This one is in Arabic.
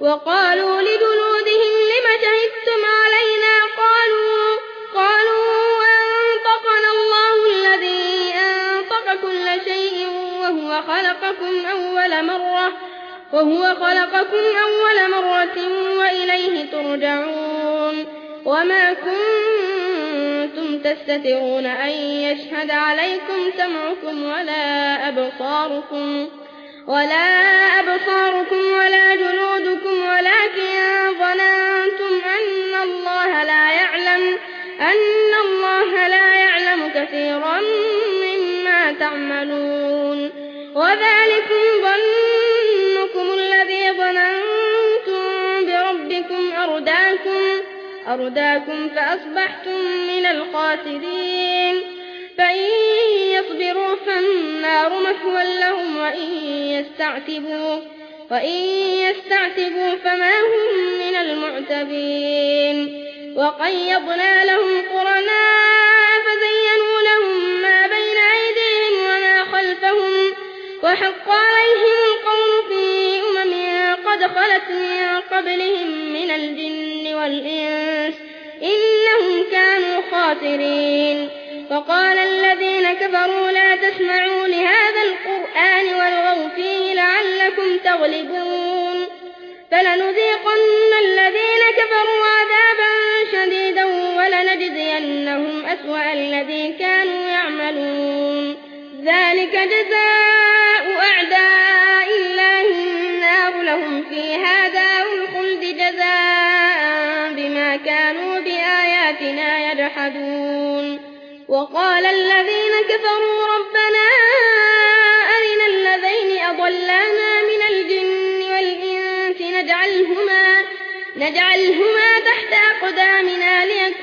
وقالوا لجلودهم لم شهدتم علينا؟ قالوا قالوا أنطقنا الله الذي أنطق كل شيء وهو خلقكم أول مرة وهو خلقكم أول مرة وإليه ترجعون. وما كنتم تستترون أن يشهد عليكم سمعكم ولا أبصاركم ولا أبصاركم الله لا يعلم كثيرا مما تعملون. وذلكم ظنكم الذي ظننتم بربكم أرداكم أرداكم فأصبحتم من الخاسرين فإن يصبروا فالنار مثوى لهم وإن يستعتبوا وإن يستعتبوا فما هم من المعتبين. وقيضنا لهم قرناء وحق عليهم القول في أمم قد خلت من قبلهم من الجن والإنس إنهم كانوا خاسرين. وقال الذين كفروا لا تسمعوا لهذا القرآن والغوا فيه لعلكم تغلبون. فلنذيقن الذين كفروا عذابا شديدا ولنجزينهم أسوأ الذي كانوا يعملون. ذلك جزاء أعداء الله النار لهم فيها دار الخلد جزاء بما كانوا بآياتنا يجحدون. وقال الذين كفروا ربنا أرنا الذين أضلانا من الجن والإنس نجعلهما, نجعلهما تحت أقدامنا الأسفلين